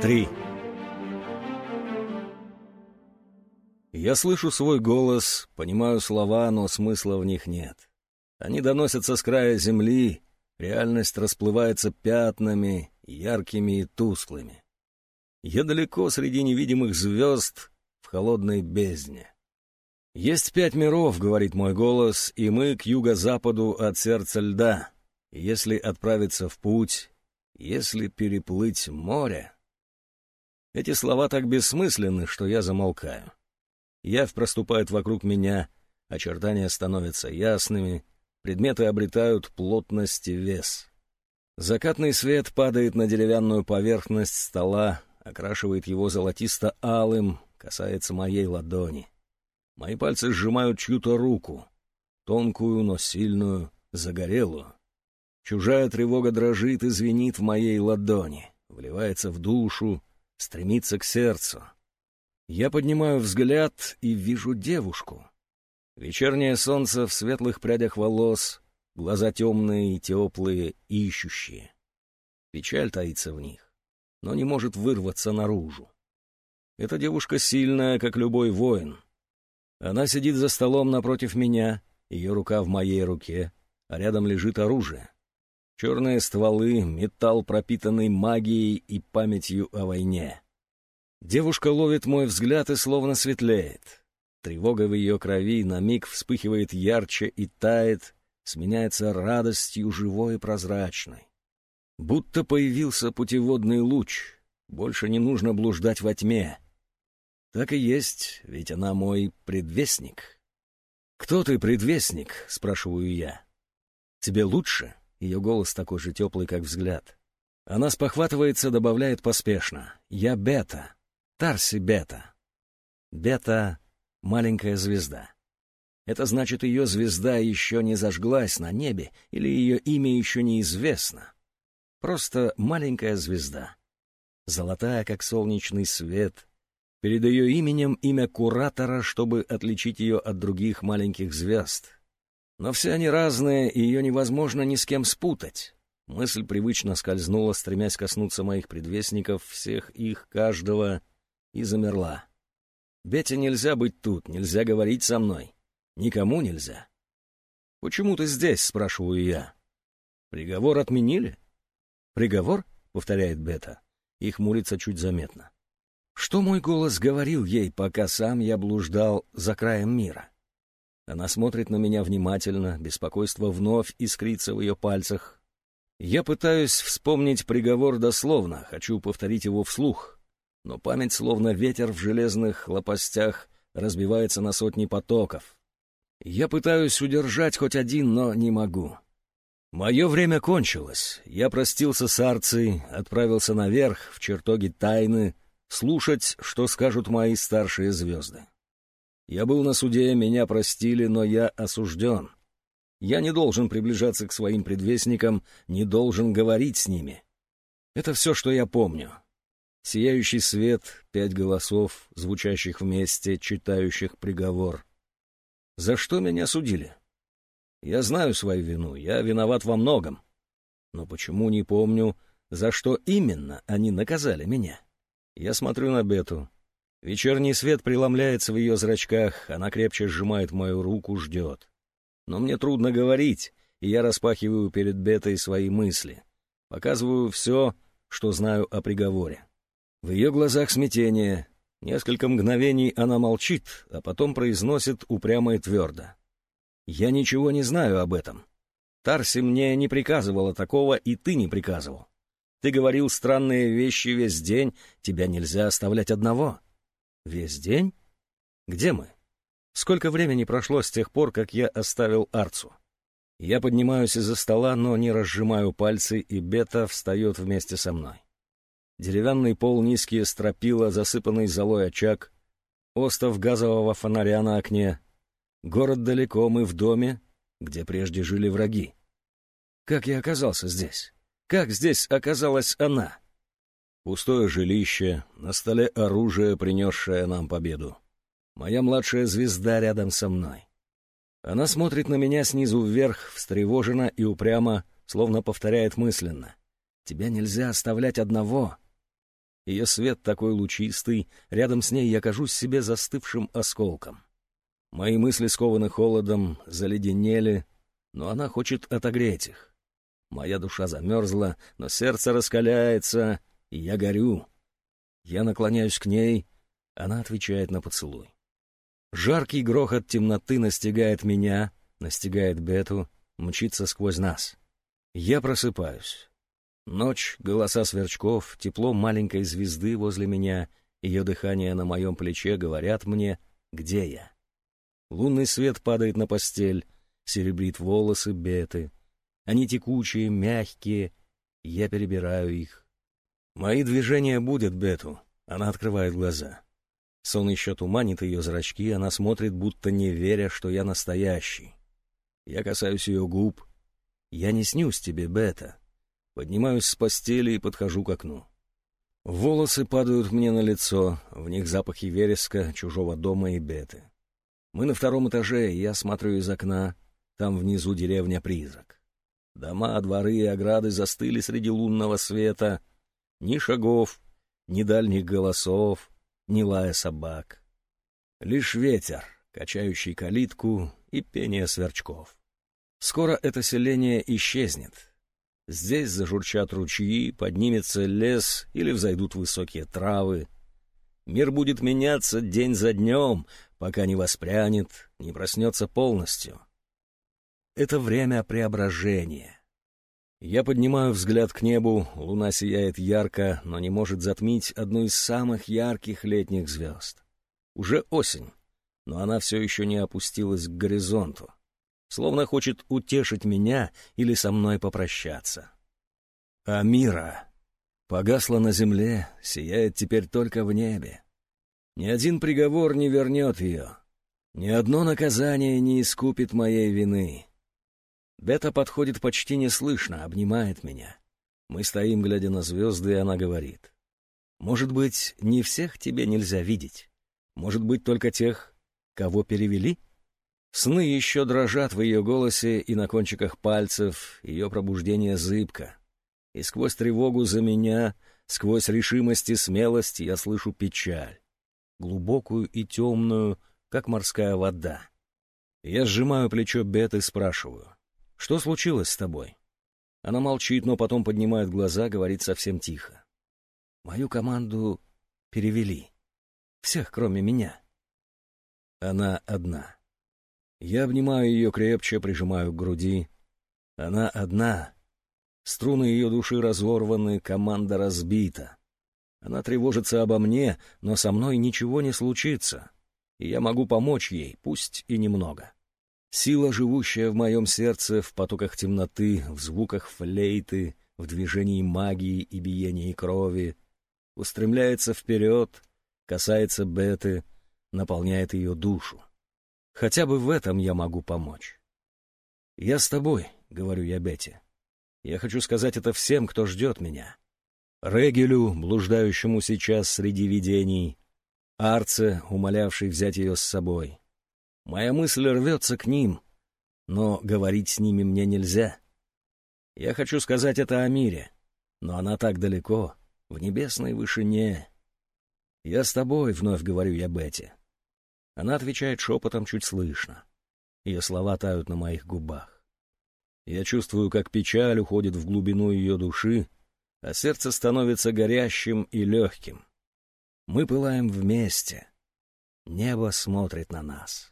Три. Я слышу свой голос, понимаю слова, но смысла в них нет. Они доносятся с края земли, реальность расплывается пятнами, яркими и тусклыми. Я далеко среди невидимых звезд в холодной бездне. «Есть пять миров», — говорит мой голос, — «и мы к юго-западу от сердца льда. Если отправиться в путь, если переплыть море...» Эти слова так бессмысленны, что я замолкаю. Явь проступает вокруг меня, очертания становятся ясными, предметы обретают плотность и вес. Закатный свет падает на деревянную поверхность стола, окрашивает его золотисто-алым, касается моей ладони. Мои пальцы сжимают чью-то руку, тонкую, но сильную, загорелую. Чужая тревога дрожит и звенит в моей ладони, вливается в душу, стремится к сердцу. Я поднимаю взгляд и вижу девушку. Вечернее солнце в светлых прядях волос, глаза темные теплые, ищущие. Печаль таится в них, но не может вырваться наружу. Эта девушка сильная, как любой воин. Она сидит за столом напротив меня, ее рука в моей руке, а рядом лежит оружие. Черные стволы, металл, пропитанный магией и памятью о войне. Девушка ловит мой взгляд и словно светлеет. Тревога в ее крови на миг вспыхивает ярче и тает, сменяется радостью живой и прозрачной. Будто появился путеводный луч, больше не нужно блуждать во тьме. Так и есть, ведь она мой предвестник. «Кто ты, предвестник?» — спрашиваю я. «Тебе лучше?» Ее голос такой же теплый, как взгляд. Она спохватывается, добавляет поспешно. «Я Бета. Тарси Бета». Бета — маленькая звезда. Это значит, ее звезда еще не зажглась на небе или ее имя еще неизвестно. Просто маленькая звезда. Золотая, как солнечный свет. Перед ее именем имя куратора, чтобы отличить ее от других маленьких звезд. Но все они разные, и ее невозможно ни с кем спутать. Мысль привычно скользнула, стремясь коснуться моих предвестников, всех их, каждого, и замерла. Бете нельзя быть тут, нельзя говорить со мной. Никому нельзя. «Почему ты здесь?» — спрашиваю я. «Приговор отменили?» «Приговор?» — повторяет Бета. И хмурится чуть заметно. Что мой голос говорил ей, пока сам я блуждал за краем мира? Она смотрит на меня внимательно, беспокойство вновь искрится в ее пальцах. Я пытаюсь вспомнить приговор дословно, хочу повторить его вслух. Но память, словно ветер в железных лопастях, разбивается на сотни потоков. Я пытаюсь удержать хоть один, но не могу. Мое время кончилось. Я простился с Арцией, отправился наверх, в чертоги тайны, слушать, что скажут мои старшие звезды. Я был на суде, меня простили, но я осужден. Я не должен приближаться к своим предвестникам, не должен говорить с ними. Это все, что я помню. Сияющий свет, пять голосов, звучащих вместе, читающих приговор. За что меня судили? Я знаю свою вину, я виноват во многом. Но почему не помню, за что именно они наказали меня? Я смотрю на Бету. Вечерний свет преломляется в ее зрачках, она крепче сжимает мою руку, ждет. Но мне трудно говорить, и я распахиваю перед Бетой свои мысли. Показываю все, что знаю о приговоре. В ее глазах смятение. Несколько мгновений она молчит, а потом произносит упрямо и твердо. «Я ничего не знаю об этом. Тарси мне не приказывала такого, и ты не приказывал. Ты говорил странные вещи весь день, тебя нельзя оставлять одного». Весь день? Где мы? Сколько времени прошло с тех пор, как я оставил Арцу? Я поднимаюсь из-за стола, но не разжимаю пальцы, и Бета встает вместе со мной. Деревянный пол, низкие стропила, засыпанный золой очаг, остов газового фонаря на окне. Город далеко, мы в доме, где прежде жили враги. Как я оказался здесь? Как здесь оказалась она? Пустое жилище, на столе оружие, принесшее нам победу. Моя младшая звезда рядом со мной. Она смотрит на меня снизу вверх, встревоженно и упрямо, словно повторяет мысленно. «Тебя нельзя оставлять одного». Ее свет такой лучистый, рядом с ней я кажусь себе застывшим осколком. Мои мысли скованы холодом, заледенели, но она хочет отогреть их. Моя душа замерзла, но сердце раскаляется, я горю. Я наклоняюсь к ней, она отвечает на поцелуй. Жаркий грохот темноты настигает меня, настигает Бету, мчится сквозь нас. Я просыпаюсь. Ночь, голоса сверчков, тепло маленькой звезды возле меня, ее дыхание на моем плече говорят мне, где я. Лунный свет падает на постель, серебрит волосы Беты. Они текучие, мягкие, я перебираю их. Мои движения будут Бету, она открывает глаза. Сон еще туманит ее зрачки, она смотрит, будто не веря, что я настоящий. Я касаюсь ее губ. Я не снюсь тебе, Бета. Поднимаюсь с постели и подхожу к окну. Волосы падают мне на лицо, в них запахи вереска, чужого дома и Беты. Мы на втором этаже, я смотрю из окна, там внизу деревня-призрак. Дома, дворы и ограды застыли среди лунного света. Ни шагов, ни дальних голосов, ни лая собак. Лишь ветер, качающий калитку и пение сверчков. Скоро это селение исчезнет. Здесь зажурчат ручьи, поднимется лес или взойдут высокие травы. Мир будет меняться день за днем, пока не воспрянет, не проснется полностью. Это время преображения. Я поднимаю взгляд к небу, луна сияет ярко, но не может затмить одну из самых ярких летних звезд. Уже осень, но она все еще не опустилась к горизонту словно хочет утешить меня или со мной попрощаться. А мира погасла на земле, сияет теперь только в небе. Ни один приговор не вернет ее, ни одно наказание не искупит моей вины. Бета подходит почти неслышно, обнимает меня. Мы стоим, глядя на звезды, и она говорит. «Может быть, не всех тебе нельзя видеть? Может быть, только тех, кого перевели?» Сны еще дрожат в ее голосе и на кончиках пальцев, ее пробуждение зыбко. И сквозь тревогу за меня, сквозь решимость и смелость я слышу печаль, глубокую и темную, как морская вода. Я сжимаю плечо Бет и спрашиваю, «Что случилось с тобой?» Она молчит, но потом поднимает глаза, говорит совсем тихо. «Мою команду перевели. Всех, кроме меня». Она одна. Я обнимаю ее крепче, прижимаю к груди. Она одна. Струны ее души разорваны, команда разбита. Она тревожится обо мне, но со мной ничего не случится. И я могу помочь ей, пусть и немного. Сила, живущая в моем сердце, в потоках темноты, в звуках флейты, в движении магии и биении крови, устремляется вперед, касается Беты, наполняет ее душу. Хотя бы в этом я могу помочь. «Я с тобой», — говорю я Бетти. «Я хочу сказать это всем, кто ждет меня. Регелю, блуждающему сейчас среди видений, Арце, умолявший взять ее с собой. Моя мысль рвется к ним, но говорить с ними мне нельзя. Я хочу сказать это о мире, но она так далеко, в небесной вышине. Я с тобой, — вновь говорю я Бетти. Она отвечает шепотом чуть слышно. Ее слова тают на моих губах. Я чувствую, как печаль уходит в глубину ее души, а сердце становится горящим и легким. Мы пылаем вместе. Небо смотрит на нас.